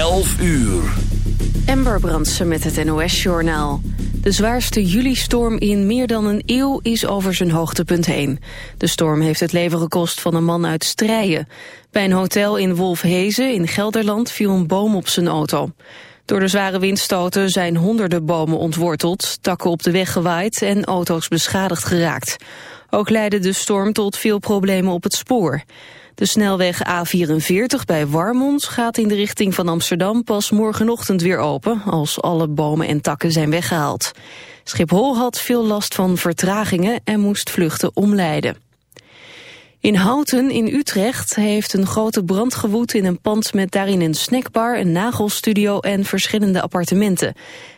11 uur. Ember Brandsen met het NOS-journaal. De zwaarste juli-storm in meer dan een eeuw is over zijn hoogtepunt heen. De storm heeft het leven gekost van een man uit Strijen. Bij een hotel in Wolfhezen in Gelderland viel een boom op zijn auto. Door de zware windstoten zijn honderden bomen ontworteld, takken op de weg gewaaid en auto's beschadigd geraakt. Ook leidde de storm tot veel problemen op het spoor. De snelweg A44 bij Warmond gaat in de richting van Amsterdam pas morgenochtend weer open, als alle bomen en takken zijn weggehaald. Schiphol had veel last van vertragingen en moest vluchten omleiden. In Houten in Utrecht heeft een grote brand gewoed in een pand met daarin een snackbar, een nagelstudio en verschillende appartementen.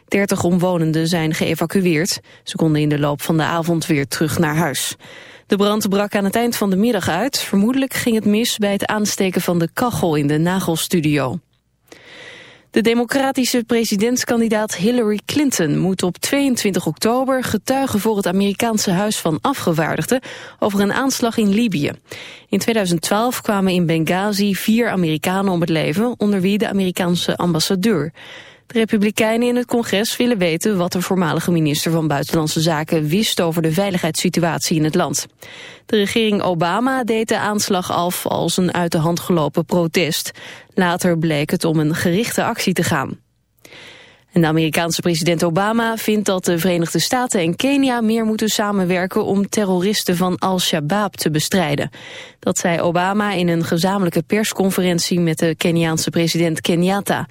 30 omwonenden zijn geëvacueerd. Ze konden in de loop van de avond weer terug naar huis. De brand brak aan het eind van de middag uit. Vermoedelijk ging het mis bij het aansteken van de kachel in de nagelstudio. De democratische presidentskandidaat Hillary Clinton moet op 22 oktober getuigen voor het Amerikaanse Huis van Afgevaardigden over een aanslag in Libië. In 2012 kwamen in Benghazi vier Amerikanen om het leven, onder wie de Amerikaanse ambassadeur. De Republikeinen in het congres willen weten wat de voormalige minister van Buitenlandse Zaken wist over de veiligheidssituatie in het land. De regering Obama deed de aanslag af als een uit de hand gelopen protest. Later bleek het om een gerichte actie te gaan. En de Amerikaanse president Obama vindt dat de Verenigde Staten en Kenia meer moeten samenwerken om terroristen van Al-Shabaab te bestrijden. Dat zei Obama in een gezamenlijke persconferentie met de Keniaanse president Kenyatta.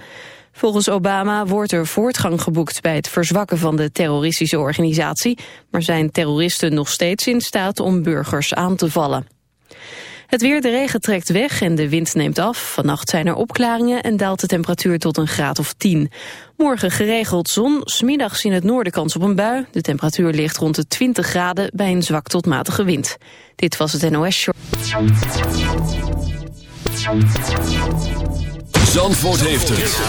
Volgens Obama wordt er voortgang geboekt bij het verzwakken van de terroristische organisatie, maar zijn terroristen nog steeds in staat om burgers aan te vallen. Het weer, de regen trekt weg en de wind neemt af. Vannacht zijn er opklaringen en daalt de temperatuur tot een graad of 10. Morgen geregeld zon, smiddags in het noorden kans op een bui. De temperatuur ligt rond de 20 graden bij een zwak tot matige wind. Dit was het NOS. Zandvoort heeft het.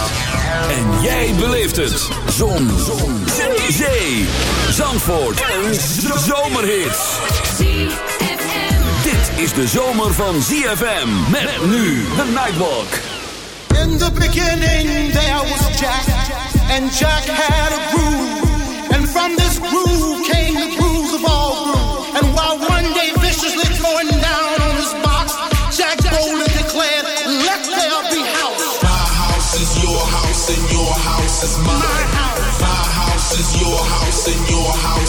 En jij beleeft het. Zon. Zon. Zee. Zandvoort. Een zomerhit. Dit is de zomer van ZFM. Met nu de Nightwalk. In the beginning there was Jack. And Jack had a groove. And from this groove came the grooves of all grooves. And while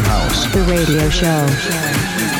Winehouse. The radio show.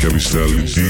Kevin Stanley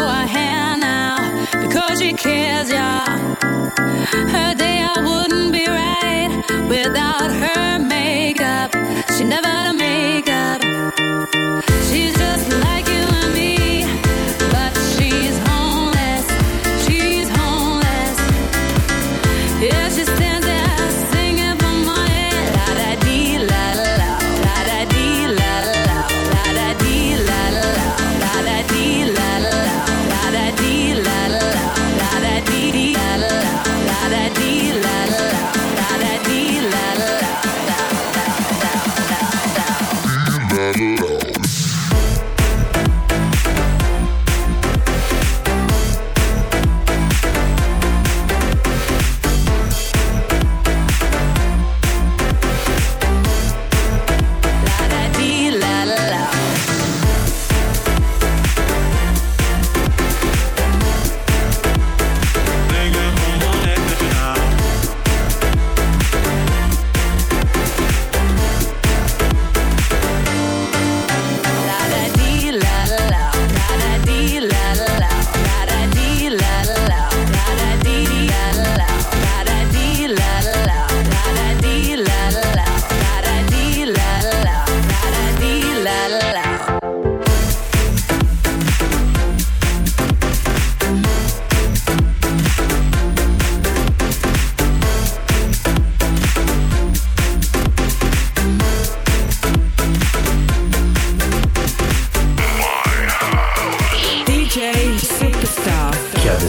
now because she cares, yeah. Her day I wouldn't be right without her.